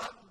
إِلَيَّ رَبِّي